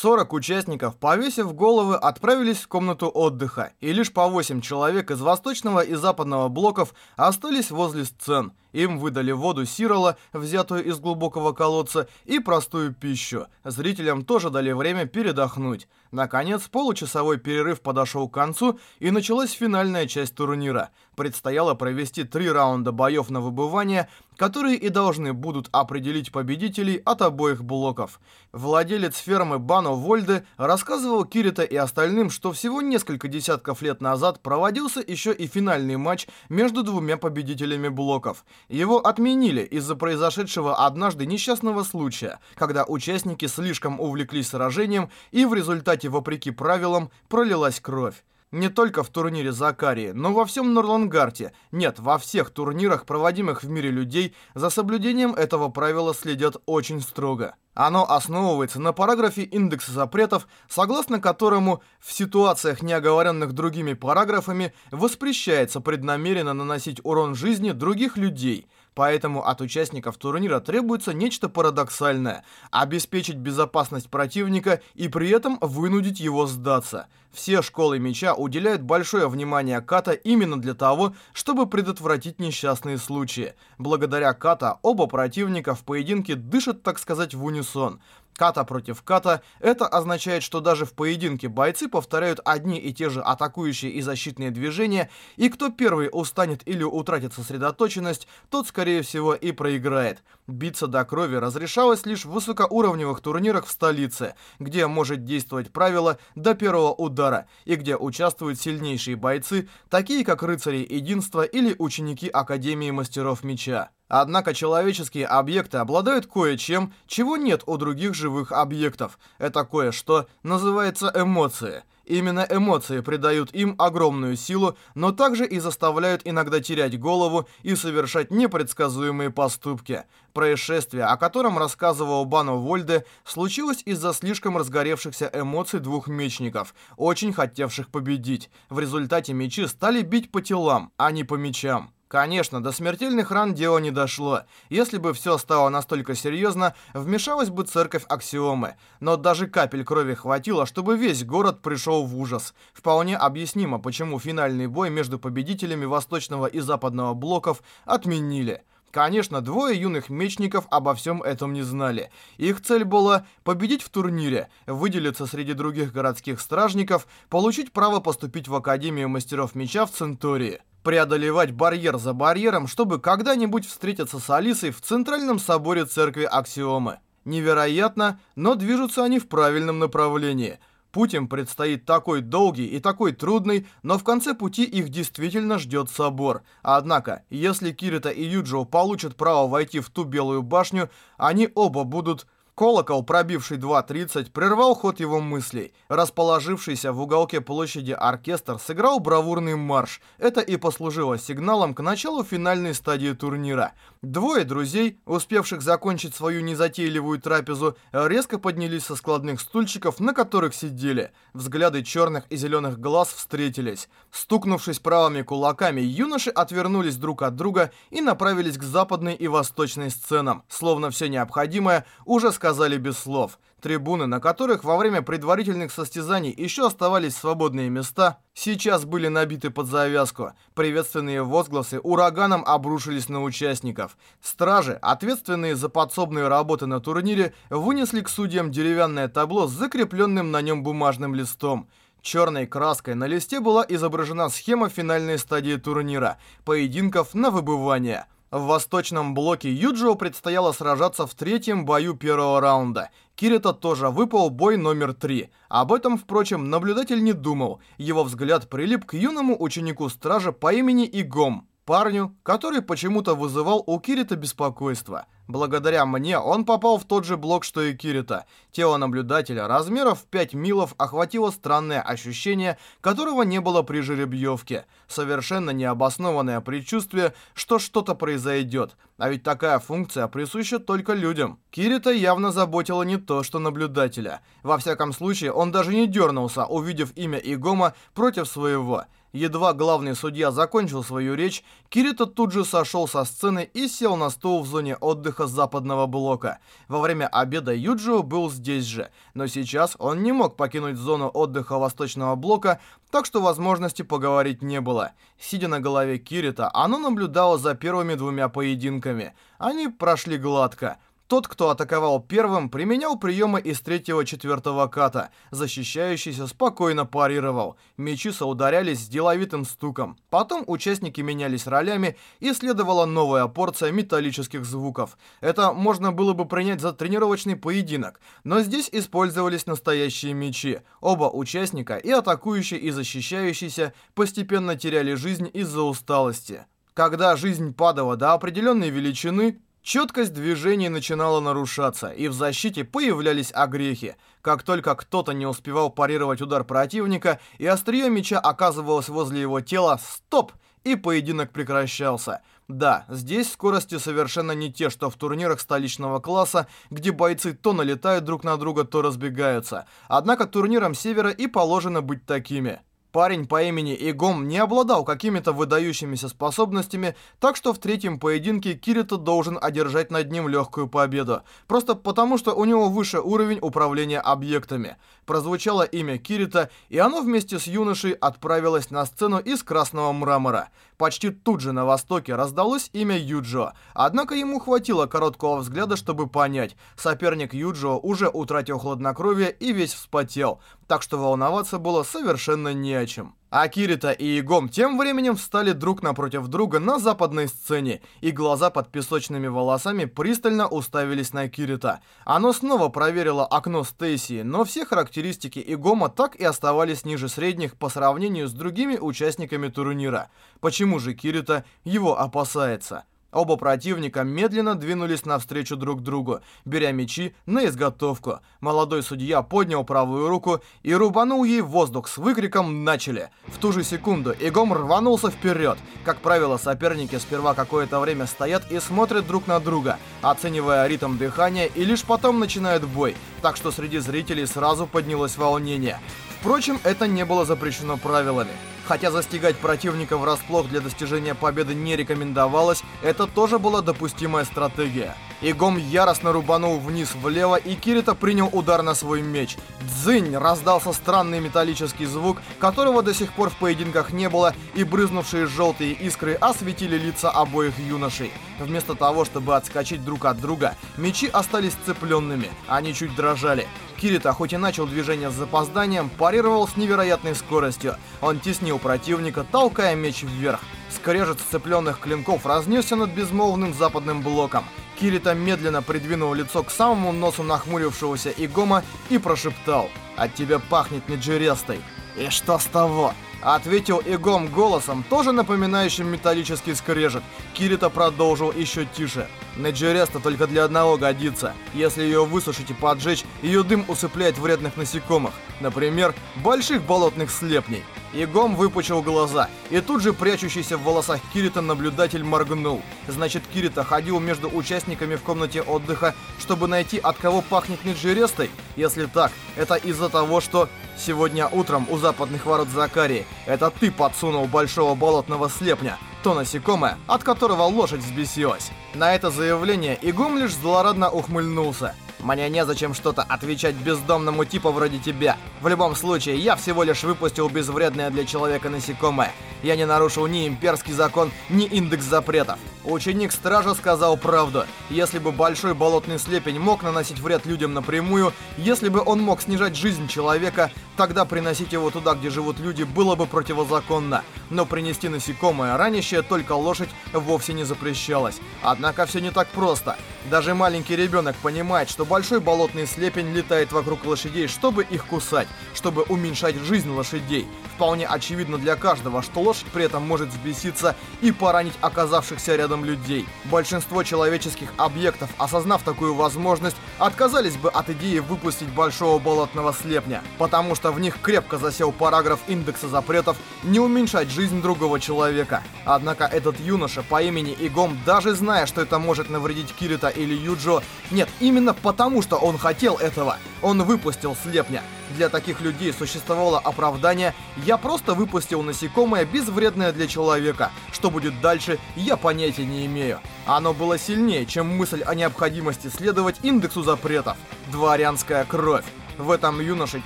40 участников, повесив головы, отправились в комнату отдыха, и лишь по 8 человек из восточного и западного блоков остались возле сцен – им выдали воду Сирола, взятую из глубокого колодца, и простую пищу. Зрителям тоже дали время передохнуть. Наконец, получасовой перерыв подошел к концу, и началась финальная часть турнира. Предстояло провести три раунда боев на выбывание, которые и должны будут определить победителей от обоих блоков. Владелец фермы Бано Вольде рассказывал Кирита и остальным, что всего несколько десятков лет назад проводился еще и финальный матч между двумя победителями блоков – его отменили из-за произошедшего однажды несчастного случая, когда участники слишком увлеклись сражением и в результате, вопреки правилам, пролилась кровь. Не только в турнире Закарии, но во всем Норлангарте, нет, во всех турнирах, проводимых в мире людей, за соблюдением этого правила следят очень строго. Оно основывается на параграфе индекса запретов, согласно которому в ситуациях, не оговоренных другими параграфами, воспрещается преднамеренно наносить урон жизни других людей – Поэтому от участников турнира требуется нечто парадоксальное – обеспечить безопасность противника и при этом вынудить его сдаться. Все школы меча уделяют большое внимание ката именно для того, чтобы предотвратить несчастные случаи. Благодаря ката оба противника в поединке дышат, так сказать, в унисон – ката против ката, это означает, что даже в поединке бойцы повторяют одни и те же атакующие и защитные движения, и кто первый устанет или утратит сосредоточенность, тот, скорее всего, и проиграет. Биться до крови разрешалось лишь в высокоуровневых турнирах в столице, где может действовать правило «до первого удара», и где участвуют сильнейшие бойцы, такие как рыцари единства или ученики Академии мастеров меча. Однако человеческие объекты обладают кое-чем, чего нет у других живых объектов. Это кое-что называется эмоции. Именно эмоции придают им огромную силу, но также и заставляют иногда терять голову и совершать непредсказуемые поступки. Происшествие, о котором рассказывал Бано Вольде, случилось из-за слишком разгоревшихся эмоций двух мечников, очень хотевших победить. В результате мечи стали бить по телам, а не по мечам. Конечно, до смертельных ран дело не дошло. Если бы все стало настолько серьезно, вмешалась бы церковь Аксиомы. Но даже капель крови хватило, чтобы весь город пришел в ужас. Вполне объяснимо, почему финальный бой между победителями Восточного и Западного блоков отменили. Конечно, двое юных мечников обо всем этом не знали. Их цель была победить в турнире, выделиться среди других городских стражников, получить право поступить в Академию мастеров меча в Центурии преодолевать барьер за барьером, чтобы когда-нибудь встретиться с Алисой в Центральном соборе церкви Аксиомы. Невероятно, но движутся они в правильном направлении. Путь им предстоит такой долгий и такой трудный, но в конце пути их действительно ждет собор. Однако, если Кирита и Юджио получат право войти в ту белую башню, они оба будут Колокол, пробивший 2.30, прервал ход его мыслей. Расположившийся в уголке площади оркестр сыграл бравурный марш. Это и послужило сигналом к началу финальной стадии турнира. Двое друзей, успевших закончить свою незатейливую трапезу, резко поднялись со складных стульчиков, на которых сидели. Взгляды черных и зеленых глаз встретились. Стукнувшись правыми кулаками, юноши отвернулись друг от друга и направились к западной и восточной сценам. Словно все необходимое уже сказали сказали без слов. Трибуны, на которых во время предварительных состязаний еще оставались свободные места, сейчас были набиты под завязку. Приветственные возгласы ураганом обрушились на участников. Стражи, ответственные за подсобные работы на турнире, вынесли к судьям деревянное табло с закрепленным на нем бумажным листом. Черной краской на листе была изображена схема финальной стадии турнира – поединков на выбывание – в восточном блоке Юджио предстояло сражаться в третьем бою первого раунда. Кирита тоже выпал бой номер три. Об этом, впрочем, наблюдатель не думал. Его взгляд прилип к юному ученику стража по имени Игом парню, который почему-то вызывал у Кирита беспокойство. Благодаря мне он попал в тот же блок, что и Кирита. Тело наблюдателя размеров 5 милов охватило странное ощущение, которого не было при жеребьевке. Совершенно необоснованное предчувствие, что что-то произойдет. А ведь такая функция присуща только людям. Кирита явно заботила не то, что наблюдателя. Во всяком случае, он даже не дернулся, увидев имя Игома против своего. Едва главный судья закончил свою речь, Кирита тут же сошел со сцены и сел на стул в зоне отдыха западного блока. Во время обеда Юджио был здесь же, но сейчас он не мог покинуть зону отдыха восточного блока, так что возможности поговорить не было. Сидя на голове Кирита, оно наблюдало за первыми двумя поединками. Они прошли гладко. Тот, кто атаковал первым, применял приемы из третьего-четвертого ката. Защищающийся спокойно парировал. Мечи соударялись с деловитым стуком. Потом участники менялись ролями и следовала новая порция металлических звуков. Это можно было бы принять за тренировочный поединок. Но здесь использовались настоящие мечи. Оба участника, и атакующий, и защищающийся, постепенно теряли жизнь из-за усталости. Когда жизнь падала до определенной величины, Чёткость движений начинала нарушаться, и в защите появлялись огрехи. Как только кто-то не успевал парировать удар противника, и острие меча оказывалось возле его тела, стоп! И поединок прекращался. Да, здесь скорости совершенно не те, что в турнирах столичного класса, где бойцы то налетают друг на друга, то разбегаются. Однако турнирам Севера и положено быть такими. Парень по имени Игом не обладал какими-то выдающимися способностями, так что в третьем поединке Кирита должен одержать над ним легкую победу, просто потому что у него выше уровень управления объектами. Прозвучало имя Кирита, и оно вместе с юношей отправилось на сцену из красного мрамора. Почти тут же на востоке раздалось имя Юджо. Однако ему хватило короткого взгляда, чтобы понять. Соперник Юджо уже утратил хладнокровие и весь вспотел. Так что волноваться было совершенно не о чем. Акирита и Игом тем временем встали друг напротив друга на западной сцене, и глаза под песочными волосами пристально уставились на Акирита. Оно снова проверило окно Стейси, но все характеристики Игома так и оставались ниже средних по сравнению с другими участниками турнира. Почему же Кирита его опасается? Оба противника медленно двинулись навстречу друг другу, беря мечи на изготовку. Молодой судья поднял правую руку и рубанул ей воздух с выкриком «Начали!». В ту же секунду Игом рванулся вперед. Как правило, соперники сперва какое-то время стоят и смотрят друг на друга, оценивая ритм дыхания и лишь потом начинают бой, так что среди зрителей сразу поднялось волнение. Впрочем, это не было запрещено правилами. Хотя застигать противника врасплох для достижения победы не рекомендовалось, это тоже была допустимая стратегия. Игом яростно рубанул вниз влево, и Кирита принял удар на свой меч. Дзынь! Раздался странный металлический звук, которого до сих пор в поединках не было, и брызнувшие желтые искры осветили лица обоих юношей. Вместо того, чтобы отскочить друг от друга, мечи остались цепленными, они чуть дрожали. Кирита, хоть и начал движение с запозданием, парировал с невероятной скоростью. Он теснил противника, толкая меч вверх. Скрежет сцепленных клинков разнесся над безмолвным западным блоком. Кирита медленно придвинул лицо к самому носу нахмурившегося Игома и прошептал «От тебя пахнет неджерестой». «И что с того?» Ответил Игом голосом, тоже напоминающим металлический скрежет. Кирита продолжил еще тише. Неджереста только для одного годится. Если ее высушить и поджечь, ее дым усыпляет вредных насекомых. Например, больших болотных слепней. Игом выпучил глаза, и тут же прячущийся в волосах Кирита наблюдатель моргнул. Значит, Кирита ходил между участниками в комнате отдыха, чтобы найти, от кого пахнет Неджерестой? Если так, это из-за того, что Сегодня утром у западных ворот Закарии это ты подсунул большого болотного слепня, то насекомое, от которого лошадь взбесилась. На это заявление Игум лишь злорадно ухмыльнулся. Мне незачем что-то отвечать бездомному типу вроде тебя. В любом случае, я всего лишь выпустил безвредное для человека насекомое. Я не нарушил ни имперский закон, ни индекс запретов. Ученик стража сказал правду. Если бы большой болотный слепень мог наносить вред людям напрямую, если бы он мог снижать жизнь человека, тогда приносить его туда, где живут люди, было бы противозаконно. Но принести насекомое, ранящее только лошадь, вовсе не запрещалось. Однако все не так просто. Даже маленький ребенок понимает, что большой болотный слепень летает вокруг лошадей, чтобы их кусать, чтобы уменьшать жизнь лошадей. Вполне очевидно для каждого, что лошадь лошадь при этом может взбеситься и поранить оказавшихся рядом людей. Большинство человеческих объектов, осознав такую возможность, отказались бы от идеи выпустить большого болотного слепня, потому что в них крепко засел параграф индекса запретов не уменьшать жизнь другого человека. Однако этот юноша по имени Игом, даже зная, что это может навредить Кирита или Юджо, нет, именно потому, что он хотел этого, он выпустил слепня. Для таких людей существовало оправдание «я просто выпустил насекомое, безвредное для человека. Что будет дальше, я понятия не имею». Оно было сильнее, чем мысль о необходимости следовать индексу запретов. Дворянская кровь. В этом юноше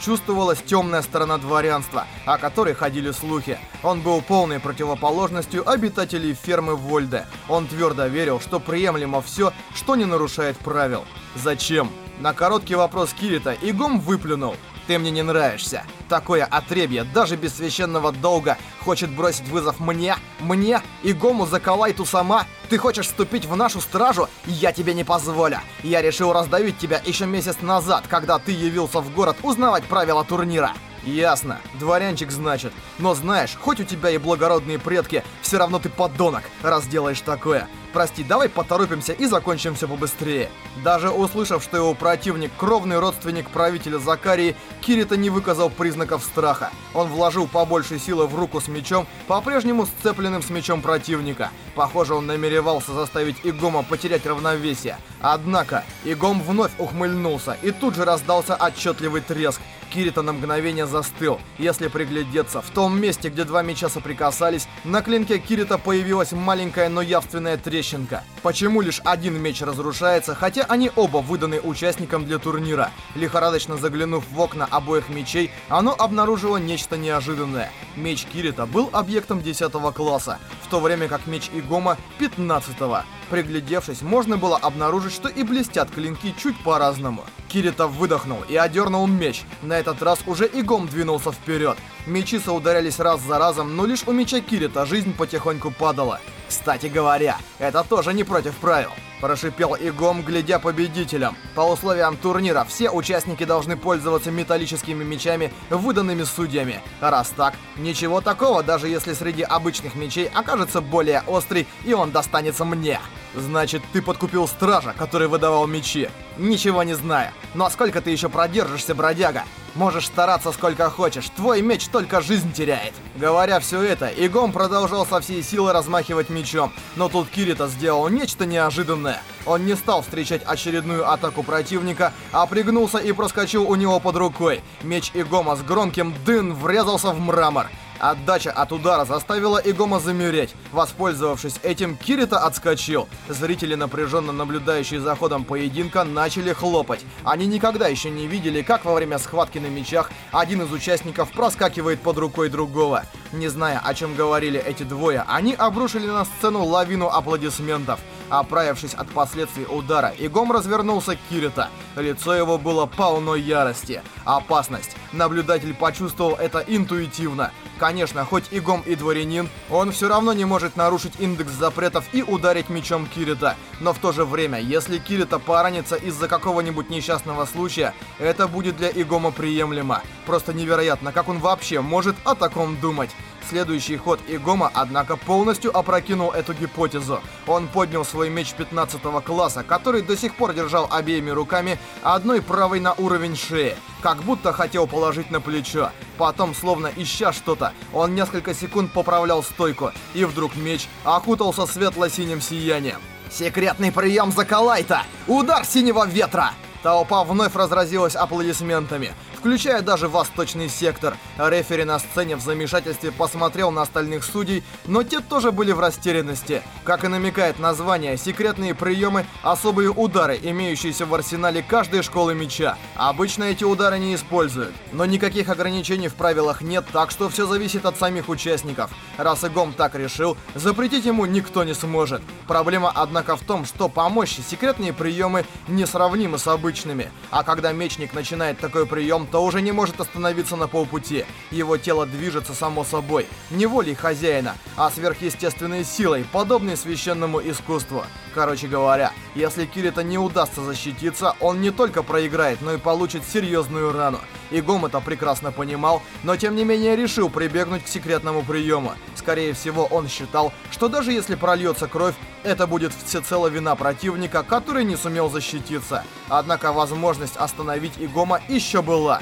чувствовалась темная сторона дворянства, о которой ходили слухи. Он был полной противоположностью обитателей фермы Вольде. Он твердо верил, что приемлемо все, что не нарушает правил. Зачем? На короткий вопрос Кирита Игом выплюнул. Ты мне не нравишься. Такое отребье даже без священного долга хочет бросить вызов мне, мне и Гому заколай ту сама. Ты хочешь вступить в нашу стражу? Я тебе не позволю. Я решил раздавить тебя еще месяц назад, когда ты явился в город узнавать правила турнира. Ясно. Дворянчик, значит. Но знаешь, хоть у тебя и благородные предки, все равно ты подонок, раз делаешь такое. Прости, давай поторопимся и закончим все побыстрее. Даже услышав, что его противник, кровный родственник правителя Закарии, Кирита не выказал признаков страха. Он вложил побольше силы в руку с мечом, по-прежнему сцепленным с мечом противника. Похоже, он намеревался заставить Игома потерять равновесие. Однако, Игом вновь ухмыльнулся, и тут же раздался отчетливый треск. Кирита на мгновение застыл. Если приглядеться, в том месте, где два меча соприкасались, на клинке Кирита появилась маленькая, но явственная трещина Лещенко. Почему лишь один меч разрушается, хотя они оба выданы участникам для турнира? Лихорадочно заглянув в окна обоих мечей, оно обнаружило нечто неожиданное. Меч Кирита был объектом 10 класса, в то время как меч Игома 15 -го. Приглядевшись, можно было обнаружить, что и блестят клинки чуть по-разному. Кирита выдохнул и одернул меч. На этот раз уже Игом двинулся вперед. Мечи соударялись раз за разом, но лишь у меча Кирита жизнь потихоньку падала. Кстати говоря, это тоже не против правил. Прошипел Игом, глядя победителям. По условиям турнира все участники должны пользоваться металлическими мечами, выданными судьями. Раз так, ничего такого, даже если среди обычных мечей окажется более острый, и он достанется мне. Значит, ты подкупил стража, который выдавал мечи, ничего не зная. Но сколько ты еще продержишься, бродяга? Можешь стараться сколько хочешь, твой меч только жизнь теряет. Говоря все это, Игом продолжал со всей силы размахивать мечом, но тут Кирита сделал нечто неожиданное. Он не стал встречать очередную атаку противника, а пригнулся и проскочил у него под рукой. Меч Игома с громким «дын» врезался в мрамор. Отдача от удара заставила Игома замереть. Воспользовавшись этим, Кирита отскочил. Зрители, напряженно наблюдающие за ходом поединка, начали хлопать. Они никогда еще не видели, как во время схватки на мечах один из участников проскакивает под рукой другого. Не зная, о чем говорили эти двое, они обрушили на сцену лавину аплодисментов оправившись от последствий удара. Игом развернулся к Кирита. Лицо его было полно ярости. Опасность. Наблюдатель почувствовал это интуитивно. Конечно, хоть и Гом и дворянин, он все равно не может нарушить индекс запретов и ударить мечом Кирита. Но в то же время, если Кирита поранится из-за какого-нибудь несчастного случая, это будет для Игома приемлемо. Просто невероятно, как он вообще может о таком думать. Следующий ход Игома, однако, полностью опрокинул эту гипотезу. Он поднял свой меч 15 класса, который до сих пор держал обеими руками, одной правой на уровень шеи, как будто хотел положить на плечо. Потом, словно ища что-то, он несколько секунд поправлял стойку, и вдруг меч окутался светло-синим сиянием. «Секретный прием Закалайта! Удар синего ветра!» Толпа вновь разразилась аплодисментами включая даже восточный сектор. Рефери на сцене в замешательстве посмотрел на остальных судей, но те тоже были в растерянности. Как и намекает название, секретные приемы – особые удары, имеющиеся в арсенале каждой школы меча. Обычно эти удары не используют, но никаких ограничений в правилах нет, так что все зависит от самих участников. Раз Игом так решил, запретить ему никто не сможет. Проблема, однако, в том, что помочь секретные приемы несравнимы с обычными, а когда мечник начинает такой прием, то уже не может остановиться на полпути. Его тело движется само собой, не волей хозяина, а сверхъестественной силой, подобной священному искусству. Короче говоря, если Кирита не удастся защититься, он не только проиграет, но и получит серьезную рану. Игом это прекрасно понимал, но тем не менее решил прибегнуть к секретному приему. Скорее всего, он считал, что даже если прольется кровь, это будет всецело вина противника, который не сумел защититься. Однако возможность остановить Игома еще была.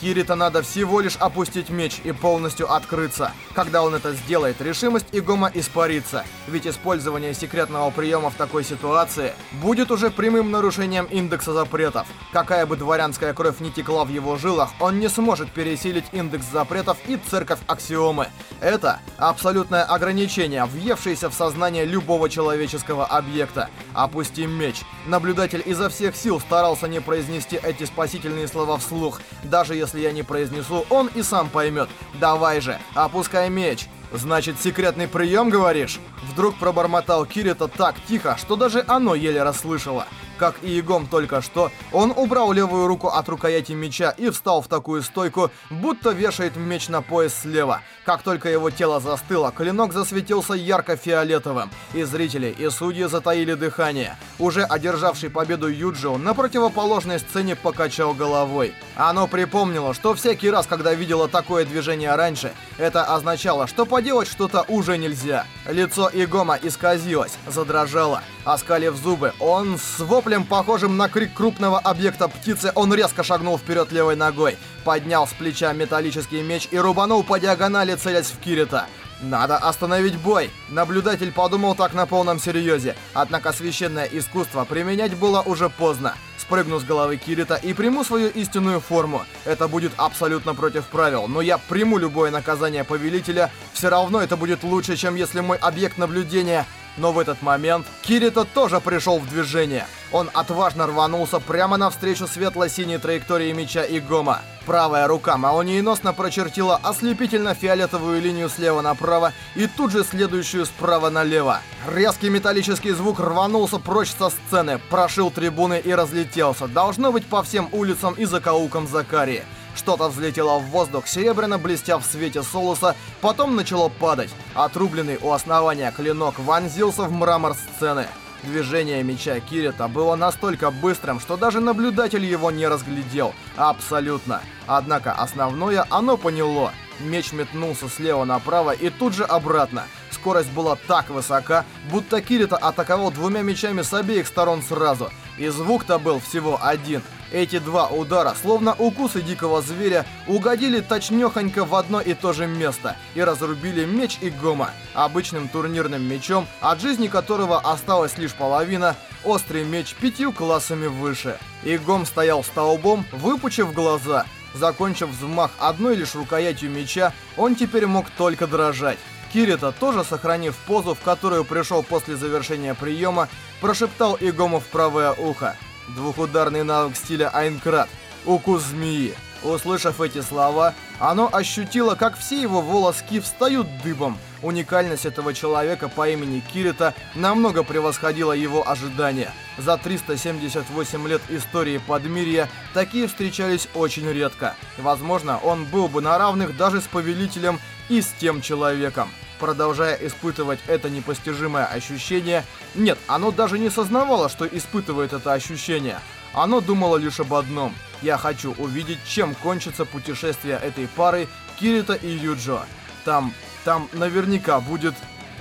Кирита надо всего лишь опустить меч и полностью открыться. Когда он это сделает, решимость Игома испарится. Ведь использование секретного приема в такой ситуации будет уже прямым нарушением индекса запретов. Какая бы дворянская кровь не текла в его жилах, он не сможет пересилить индекс запретов и церковь аксиомы. Это абсолютное ограничение, въевшееся в сознание любого человеческого объекта. Опустим меч. Наблюдатель изо всех сил старался не произнести эти спасительные слова вслух, даже если если я не произнесу, он и сам поймет. Давай же, опускай меч!» «Значит, секретный прием, говоришь?» Вдруг пробормотал Кирита так тихо, что даже оно еле расслышало. Как и Егом только что, он убрал левую руку от рукояти меча и встал в такую стойку, будто вешает меч на пояс слева. Как только его тело застыло, клинок засветился ярко-фиолетовым, и зрители, и судьи затаили дыхание. Уже одержавший победу Юджио на противоположной сцене покачал головой. Оно припомнило, что всякий раз, когда видела такое движение раньше, это означало, что поделать что-то уже нельзя. Лицо Игома исказилось, задрожало. Оскалив зубы, он с воплем, похожим на крик крупного объекта птицы, он резко шагнул вперед левой ногой, поднял с плеча металлический меч и рубанул по диагонали, целясь в Кирита. Надо остановить бой. Наблюдатель подумал так на полном серьезе. Однако священное искусство применять было уже поздно. Спрыгну с головы Кирита и приму свою истинную форму. Это будет абсолютно против правил, но я приму любое наказание повелителя. Все равно это будет лучше, чем если мой объект наблюдения но в этот момент Кирита тоже пришел в движение. Он отважно рванулся прямо навстречу светло-синей траектории меча Игома. Правая рука молниеносно прочертила ослепительно-фиолетовую линию слева направо и тут же следующую справа налево. Резкий металлический звук рванулся прочь со сцены, прошил трибуны и разлетелся. Должно быть по всем улицам и закоулкам Закарии. Что-то взлетело в воздух, серебряно блестя в свете Солуса, потом начало падать. Отрубленный у основания клинок вонзился в мрамор сцены. Движение меча Кирита было настолько быстрым, что даже наблюдатель его не разглядел. Абсолютно. Однако основное оно поняло. Меч метнулся слева направо и тут же обратно. Скорость была так высока, будто Кирита атаковал двумя мечами с обеих сторон сразу. И звук-то был всего один — эти два удара, словно укусы дикого зверя, угодили точнёхонько в одно и то же место и разрубили меч и гома. Обычным турнирным мечом, от жизни которого осталась лишь половина, острый меч пятью классами выше. Игом стоял столбом, выпучив глаза. Закончив взмах одной лишь рукоятью меча, он теперь мог только дрожать. Кирита, тоже сохранив позу, в которую пришел после завершения приема, прошептал Игому в правое ухо. Двухударный навык стиля Айнкрат. Укус змеи. Услышав эти слова, оно ощутило, как все его волоски встают дыбом. Уникальность этого человека по имени Кирита намного превосходила его ожидания. За 378 лет истории Подмирья такие встречались очень редко. Возможно, он был бы на равных даже с Повелителем и с тем человеком продолжая испытывать это непостижимое ощущение. Нет, оно даже не сознавало, что испытывает это ощущение. Оно думало лишь об одном. Я хочу увидеть, чем кончится путешествие этой пары Кирита и Юджо. Там, там наверняка будет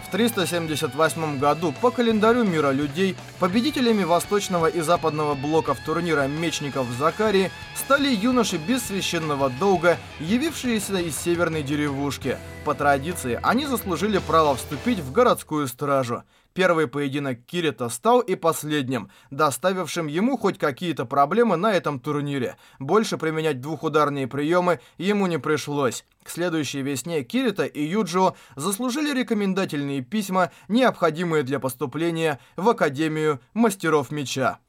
в 378 году по календарю мира людей победителями восточного и западного блоков турнира мечников в Закарии стали юноши без священного долга, явившиеся из северной деревушки. По традиции они заслужили право вступить в городскую стражу. Первый поединок Кирита стал и последним, доставившим ему хоть какие-то проблемы на этом турнире. Больше применять двухударные приемы ему не пришлось. К следующей весне Кирита и Юджио заслужили рекомендательные письма, необходимые для поступления в Академию мастеров меча.